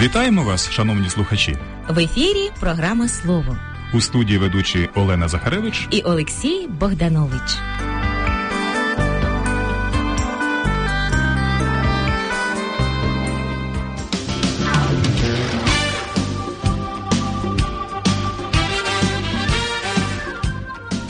Вітаємо вас, шановні слухачі. В ефірі програма Слово У студії ведучі Олена Захаревич. і Олексій Богданович.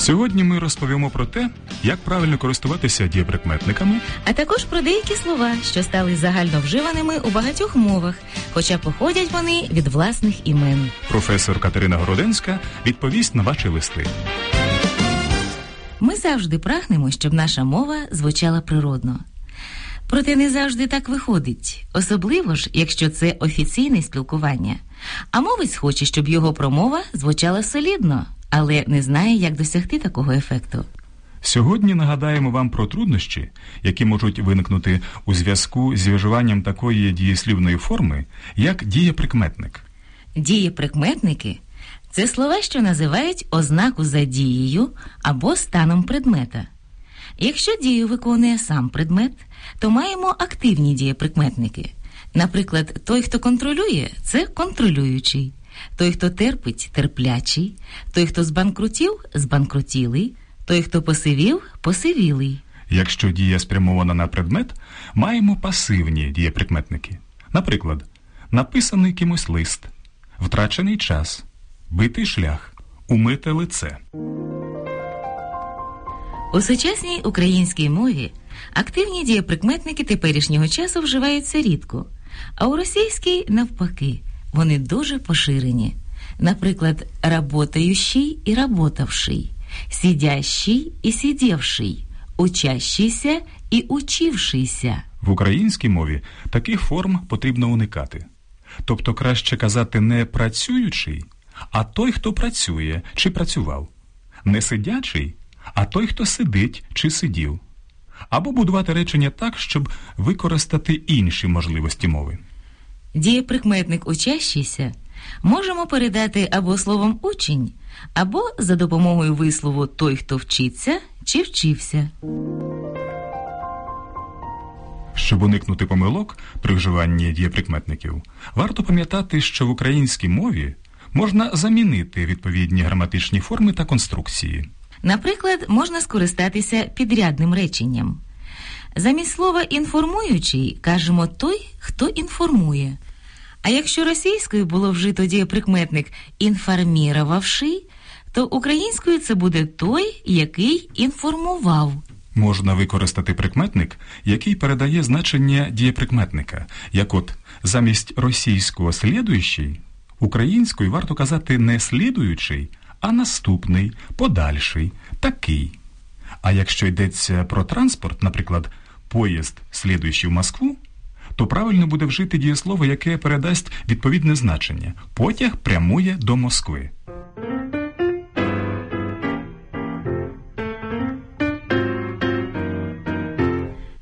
Сьогодні ми розповімо про те, як правильно користуватися дієприкметниками, А також про деякі слова, що стали загально вживаними у багатьох мовах, хоча походять вони від власних імен. професор Катерина Городенська відповість на ваші листи. Ми завжди прагнемо, щоб наша мова звучала природно. Проте не завжди так виходить, особливо ж, якщо це офіційне спілкування. А мовець хоче, щоб його промова звучала солідно, але не знає, як досягти такого ефекту. Сьогодні нагадаємо вам про труднощі, які можуть виникнути у зв'язку з вживанням такої дієслівної форми, як дієприкметник. Дієприкметники це слова, що називають ознаку за дією або станом предмета. Якщо дію виконує сам предмет, то маємо активні дієприкметники. Наприклад, той, хто контролює, це контролюючий, той, хто терпить терплячий, той, хто збанкрутів збанкрутілий, той, хто посивів посивілий. Якщо дія спрямована на предмет, маємо пасивні дієприкметники. Наприклад, написаний кимось лист, втрачений час, битий шлях, умите лице. У сучасній українській мові активні дієприкметники теперішнього часу вживаються рідко, а у російській навпаки вони дуже поширені. Наприклад, работающий і работавший, сидящий і сидевший, учащийся і учившийся. В українській мові таких форм потрібно уникати. Тобто краще казати не працюючий, а той, хто працює чи працював, не сидячий, а той, хто сидить чи сидів. Або будувати речення так, щоб використати інші можливості мови. Дієприкметник учащийся можемо передати або словом учень, або за допомогою вислову той, хто вчиться чи вчився. Щоб уникнути помилок при вживанні дієприкметників, варто пам'ятати, що в українській мові можна замінити відповідні граматичні форми та конструкції. Наприклад, можна скористатися підрядним реченням. Замість слова інформуючий кажемо той, хто інформує. А якщо російською було вжито дієприкметник інформірувавший, то українською це буде той, який інформував. Можна використати прикметник, який передає значення дієприкметника, як от замість російського слідуючий, українською варто казати не слідуючий, а наступний, подальший, такий. А якщо йдеться про транспорт, наприклад, поїзд, слідуючий в Москву, то правильно буде вжити дієслово, яке передасть відповідне значення. Потяг прямує до Москви.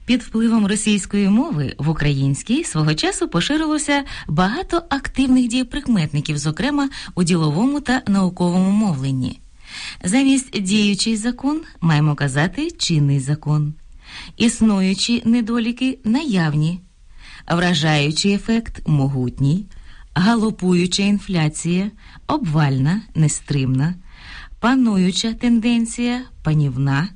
Під впливом російської мови в українській свого часу поширилося багато активних дієприкметників, зокрема у діловому та науковому мовленні. Замість діючий закон маємо казати чинний закон. Існуючі недоліки наявні, вражаючий ефект могутній, галопуюча інфляція, обвальна, нестримна, пануюча тенденція, панівна,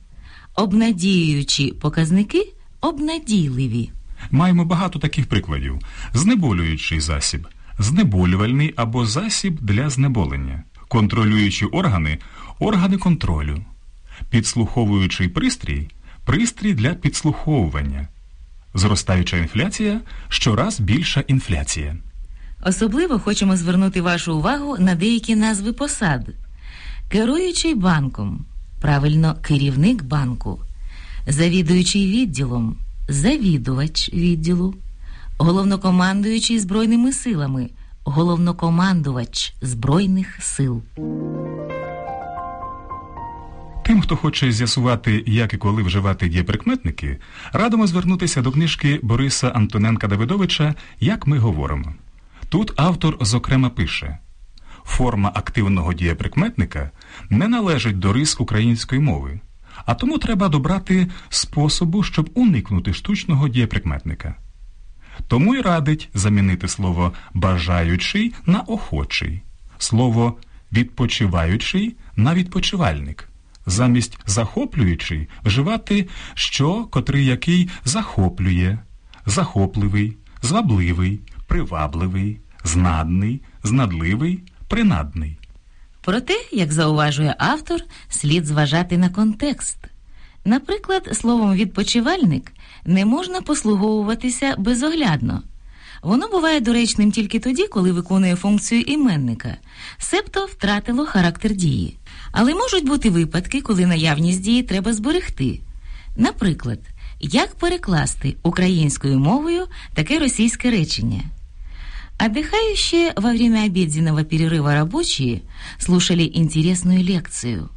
обнадіюючі показники обнадійливі. Маємо багато таких прикладів: знеболюючий засіб, знеболювальний або засіб для знеболення, контролюючі органи органи контролю, підслуховуючий пристрій пристрій для підслуховування, зростаюча інфляція щораз більша інфляція. Особливо хочемо звернути вашу увагу на деякі назви посад. Керуючий банком, правильно, керівник банку, завідуючий відділом, завідувач відділу, головнокомандуючий Збройними силами, головнокомандувач Збройних сил. Тим, хто хоче з'ясувати, як і коли вживати дієприкметники, радимо звернутися до книжки Бориса Антоненка Давидовича Як ми говоримо. Тут автор, зокрема, пише: форма активного дієприкметника не належить до рис української мови, а тому треба добрати способу, щоб уникнути штучного дієприкметника. Тому й радить замінити слово бажаючий на охочий, слово відпочиваючий на відпочивальник. Замість захоплюючий вживати що, котрий який захоплює, захопливий, звабливий, привабливий, знадний, знадливий, принадний. Проте, як зауважує автор, слід зважати на контекст. Наприклад, словом відпочивальник не можна послуговуватися безоглядно. Воно буває доречним тільки тоді, коли виконує функцію іменника, себто втратило характер дії. Але можуть бути випадки, коли наявність дії треба зберегти. Наприклад, як перекласти українською мовою таке російське речення. Отдыхающие во время обеденного перерыва рабочие слушали интересную лекцію.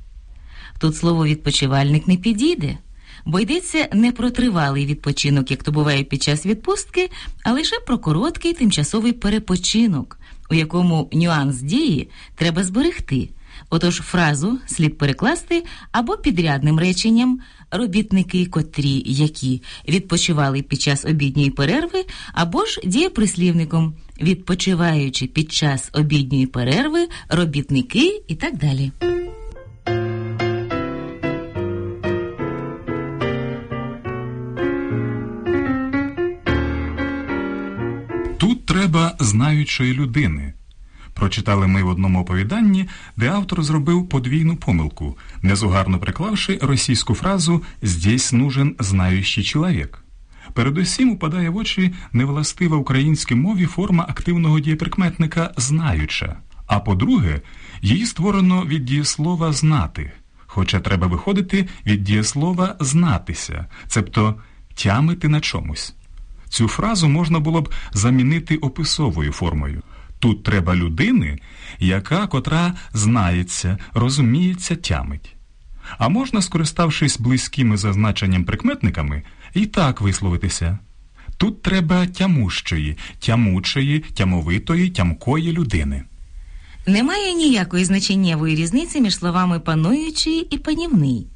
Тут слово відпочивальник не підійде, бо йдеться не про тривалий відпочинок, як то буває під час відпустки, а лише про короткий тимчасовий перепочинок, у якому нюанс дії треба зберегти. Отож фразу слід перекласти або підрядним реченням робітники, котрі які відпочивали під час обідньої перерви, або ж дієприслівником відпочиваючи під час обідньої перерви, робітники і так далі. Знаючої людини. Прочитали ми в одному оповіданні, де автор зробив подвійну помилку, незугарно приклавши російську фразу «Здесь нужен знаючий чоловік». Передусім упадає в очі невластива українській мові форма активного дієприкметника знаюча. А по-друге, її створено від дієслова знати, хоча треба виходити від дієслова знатися, цебто тямити на чомусь. Цю фразу можна було б замінити описовою формою. Тут треба людини, яка котра знається, розуміється, тямить. А можна, скориставшись близькими зазначенням прикметниками, і так висловитися. Тут треба тямущої, тямучої, тямовитої, тямкої людини. Немає ніякої значеннєвої різниці між словами пануючий і панівний.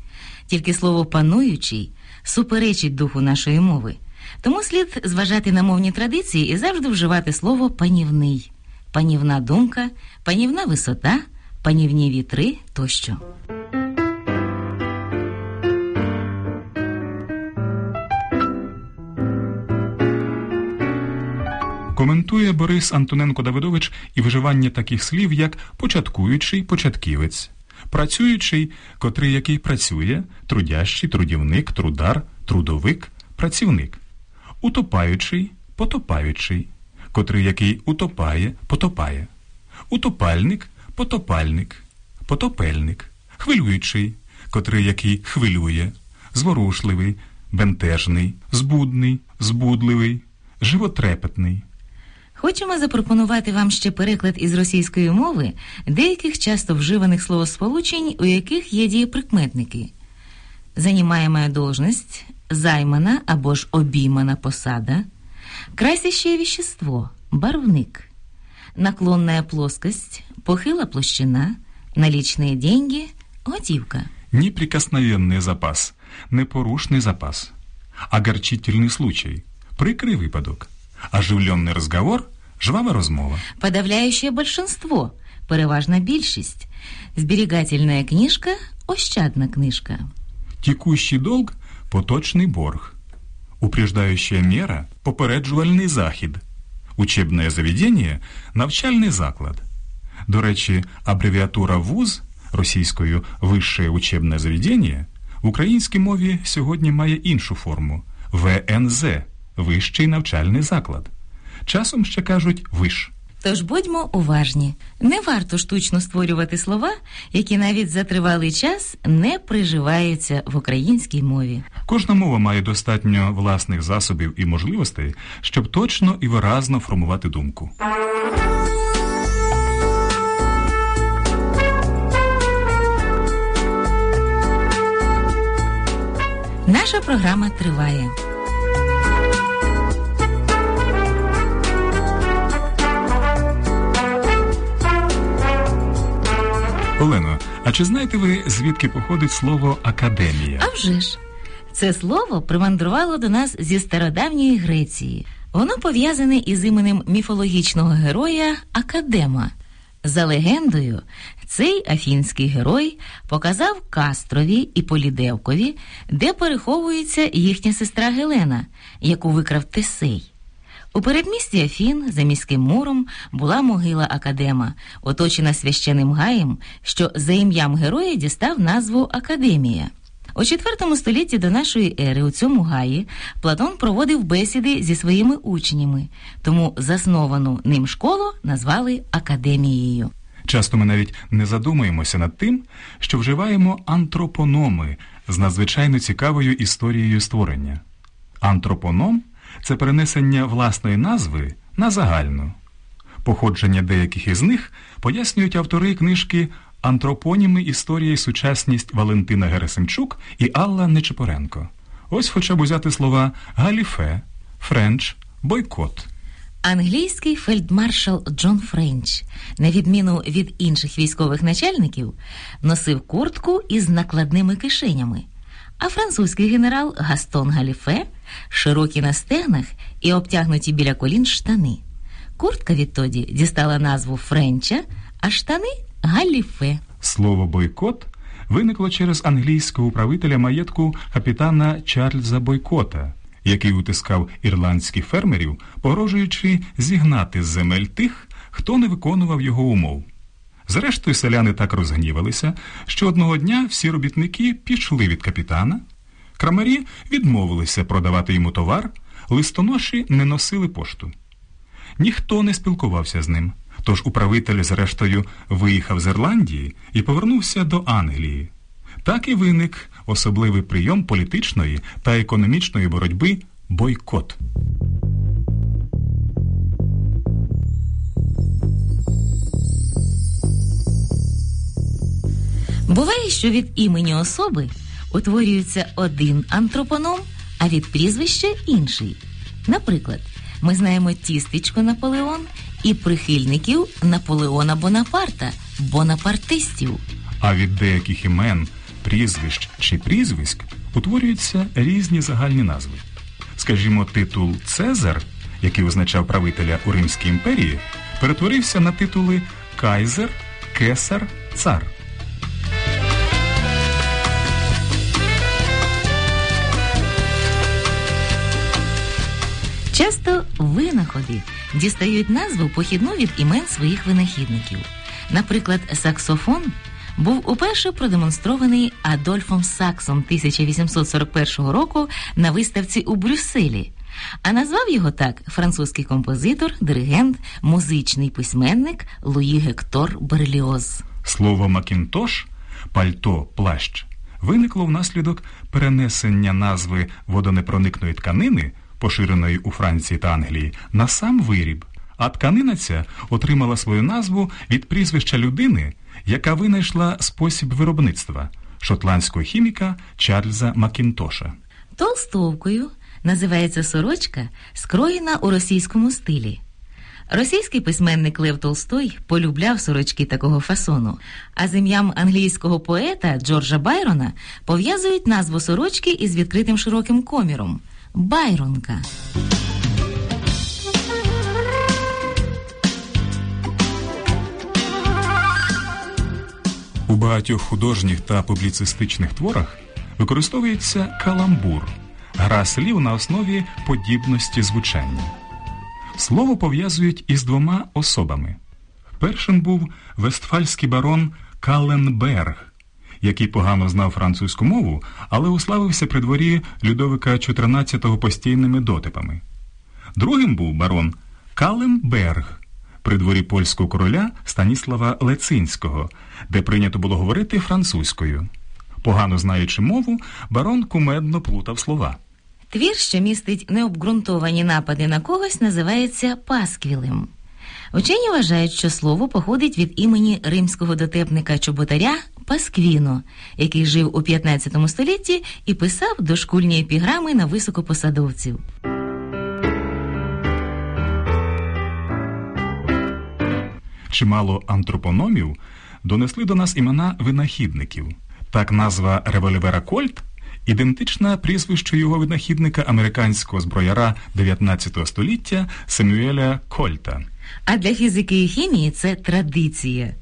Тільки слово пануючий суперечить духу нашої мови. Тому слід зважати на мовні традиції і завжди вживати слово панівний, панівна думка, панівна висота, панівні вітри тощо. Коментує Борис Антоненко Давидович і вживання таких слів, як початкуючий початківець, працюючий, котрий який працює, трудящий, трудівник, трудар, трудовик, працівник, утопаючий, потопаючий, котрий який утопає, потопає, утопальник, потопальник, потопельник, хвилюючий, котрий який хвилює, зворушливий, бентежний, збудний, збудливий, животрепетний. Хочемо запропонувати вам ще переклад із російської мови деяких часто вживаних словосполучень, у яких є дієприкметники. Занімаєма должность, займана або ж обіймана посада, красящее вещество, барвник, наклонная плоскость, похила площина, наличные деньги, готівка. Неприкосновенный запас, непорушный запас, огорчительный случай, прикрий випадок, оживленный разговор, жвава розмова. Подавляющее большинство, переважна більшість, зберігательна книжка, ощадна книжка. Текущий долг – поточний борг. Упреждающая мера – попереджувальний захід. Учебне заведення – навчальний заклад. До речі, абревіатура ВУЗ російською «Висше учебне заведення» в українській мові сьогодні має іншу форму – ВНЗ – Вищий навчальний заклад. Часом ще кажуть «виш». Тож будьмо уважні. Не варто штучно створювати слова, які навіть за тривалий час не приживаються в українській мові. Кожна мова має достатньо власних засобів і можливостей, щоб точно і виразно формувати думку. Наша програма триває. Олено, а чи знаєте ви, звідки походить слово академія? А вже ж, це слово примандрувало до нас зі стародавньої Греції. Воно пов'язане із іменем міфологічного героя Академа. За легендою, цей афінський герой показав Кастрові і Полідевкові, де переховується їхня сестра Гелена, яку викрав Тесей. У передмісті Афін за міським муром була могила Академа, оточена священним гаєм, що за ім'ям героя дістав назву Академія. У IV столітті до нашої ери у цьому гаї Платон проводив бесіди зі своїми учнями, тому засновану ним школу назвали академією. Часто ми навіть не задумуємося над тим, що вживаємо антропономи з надзвичайно цікавою історією створення. Антропоном це перенесення власної назви на загальну. Походження деяких із них пояснюють автори книжки Антропоніми історія і сучасність Валентина Герасимчук і Алла Нечипоренко. Ось хоча б узяти слова галіфе, френч, бойкот. Англійський фельдмаршал Джон Френч, на відміну від інших військових начальників, носив куртку із накладними кишенями, а французький генерал Гастон Галіфе широкі на стегнах і обтягнуті біля колін штани. Куртка відтоді дістала назву Френча, а штани Галіфе. Слово бойкот виникло через англійського управителя маєтку капітана Чарльза Бойкота, який утискав ірландських фермерів, погрожуючи зігнати з земель тих, хто не виконував його умов. Зрештою, селяни так розгнівалися, що одного дня всі робітники пішли від капітана, крамарі відмовилися продавати йому товар, листоноші не носили пошту. Ніхто не спілкувався з ним. Тож управитель, зрештою, виїхав з Ірландії і повернувся до Англії. Так і виник особливий прийом політичної та економічної боротьби бойкот. Буває, що від імені особи утворюється один антропоном, а від прізвища інший. Наприклад, ми знаємо тістечко Наполеон і прихильників Наполеона Бонапарта, бонапартистів. А від деяких імен, прізвищ чи прізвиськ утворюються різні загальні назви. Скажімо, титул Цезар, який означав правителя у Римській імперії, перетворився на титули Кайзер, Кесар, Цар. Винаходи дістають назву похідну від імен своїх винахідників. Наприклад, саксофон був уперше продемонстрований Адольфом Саксом 1841 року на виставці у Брюсселі. А назвав його так французький композитор, диригент, музичний письменник Луї Гектор Берліоз. Слово Макінтош, пальто, плащ виникло внаслідок перенесення назви водонепроникної тканини поширеної у Франції та Англії, на сам виріб, а тканина ця отримала свою назву від прізвища людини, яка винайшла спосіб виробництва шотландського хіміка Чарльза Макінтоша. Толстовкою називається сорочка, скроєна у російському стилі. Російський письменник Лев Толстой полюбляв сорочки такого фасону, а з ім'ям англійського поета Джорджа Байрона пов'язують назву сорочки із відкритим широким коміром. Байронка. У багатьох художніх та публіцистичних творах використовується каламбур, гра слів на основі подібності звучання. Слово пов'язують із двома особами. Першим був вестфальський барон Каленберг, який погано знав французьку мову, але уславився при дворі Людовика XIV постійними дотипами. Другим був барон Калемберг при дворі польського короля Станіслава Лецинського, де прийнято було говорити французькою. Погано знаючи мову, барон кумедно плутав слова. Твір, що містить необґрунтовані напади на когось, називається пасквілем. Учені вважають, що слово походить від імені римського дотепника чоботаря Пасквіно, який жив у 15 столітті і писав дошкульні епіграми на високопосадовців. Чимало антропономів донесли до нас імена винахідників. Так назва револьвера Кольт ідентична прізвищу його винахідника американського зброяра 19 століття Семюеля Кольта. А для фізики і хімії це традиція.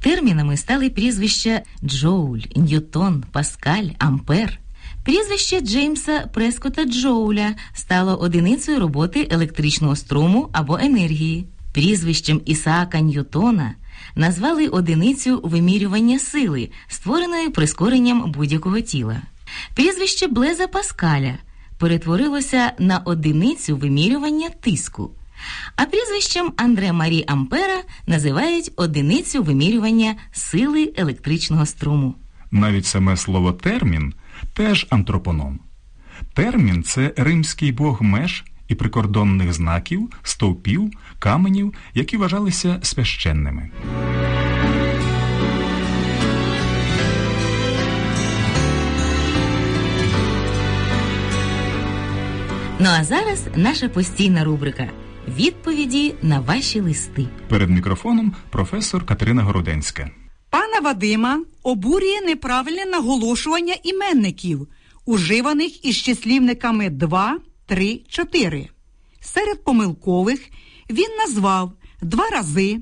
Термінами стали прізвища Джоуль, Ньютон, Паскаль, Ампер. Прізвище Джеймса Прескота Джоуля стало одиницею роботи електричного струму або енергії. Прізвищем Ісаака Ньютона назвали одиницю вимірювання сили, створеної прискоренням будь-якого тіла. Прізвище Блеза Паскаля перетворилося на одиницю вимірювання тиску. А прізвищем Андре Марі Ампера називають одиницю вимірювання сили електричного струму. Навіть саме слово термін теж антропоном. Термін це римський бог меж і прикордонних знаків, стовпів, каменів, які вважалися священними. Ну а зараз наша постійна рубрика Відповіді на ваші листи. Перед мікрофоном професор Катерина Городенська. Пана Вадима обурює неправильне наголошування іменників, уживаних із числівниками 2, 3, 4. Серед помилкових він назвав два рази,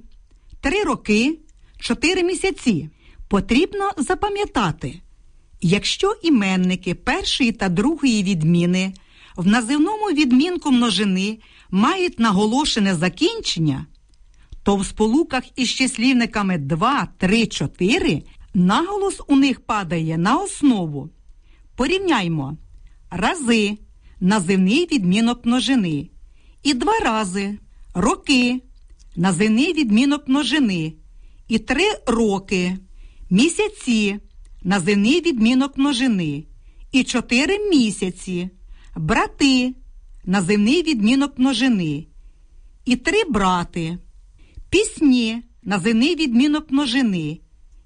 три роки, чотири місяці. Потрібно запам'ятати, якщо іменники першої та другої відміни в називному відмінку множини мають наголошене закінчення, то в сполуках із числівниками 2, 3, 4 наголос у них падає на основу. Порівняймо рази називний відмінок множини. І два рази роки називний відмінок множини. І три роки місяці називний відмінок множини. І чотири місяці брати називний відмінок множини. І три брати пісні називний відмінок множини.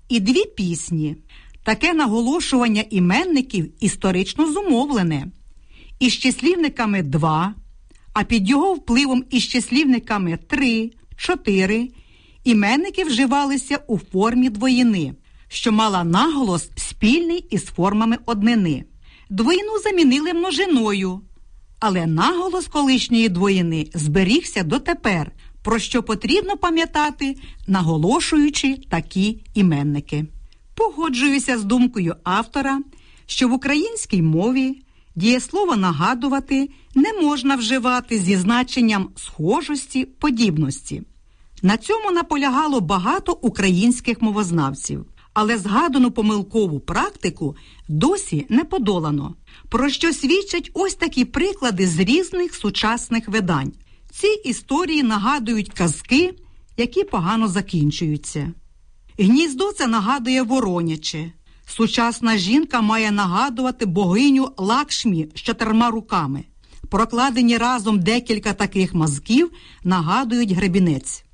І дві пісні. Таке наголошування іменників історично зумовлене. Із числівниками 2, а під його впливом із числівниками 3, 4 іменники вживалися у формі двоїни, що мала наголос спільний із формами однини. Двоїну замінили множиною, але наголос колишньої двоїни зберігся дотепер, про що потрібно пам'ятати, наголошуючи такі іменники. Погоджуюся з думкою автора, що в українській мові дієслово нагадувати не можна вживати зі значенням схожості, подібності. На цьому наполягало багато українських мовознавців, але згадану помилкову практику досі не подолано, про що свідчать ось такі приклади з різних сучасних видань. Ці історії нагадують казки, які погано закінчуються. Гніздо це нагадує вороняче. Сучасна жінка має нагадувати богиню лакшмі з чотирма руками. Прокладені разом декілька таких мазків нагадують гребінець.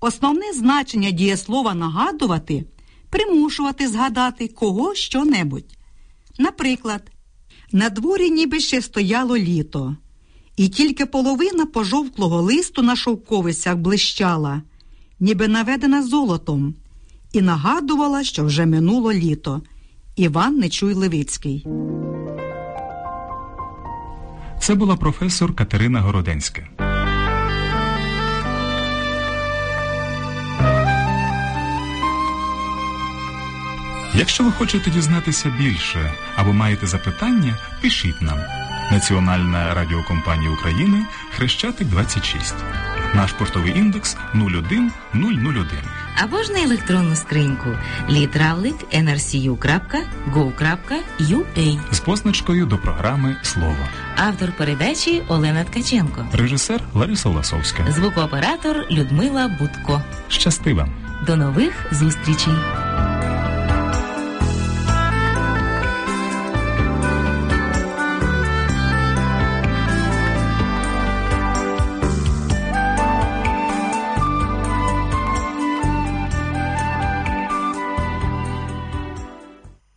Основне значення дієслова нагадувати примушувати згадати кого що-небудь. Наприклад, на дворі ніби ще стояло літо, і тільки половина пожовклого листу на шовковицях блищала, ніби наведена золотом, і нагадувала, що вже минуло літо. Іван Нечуй Левицький. Це була професор Катерина Городенська. Якщо ви хочете дізнатися більше або маєте запитання, пишіть нам. Національна радіокомпанія України Хрещатик 26. Наш поштовий індекс 01001. Або ж на електронну скриньку litravlik.nrcu.gov.ua з позначкою до програми Слово. Автор передачі Олена Ткаченко. Режисер Лариса Ласовська. Звукооператор Людмила Будко. Щасти вам! До нових зустрічей!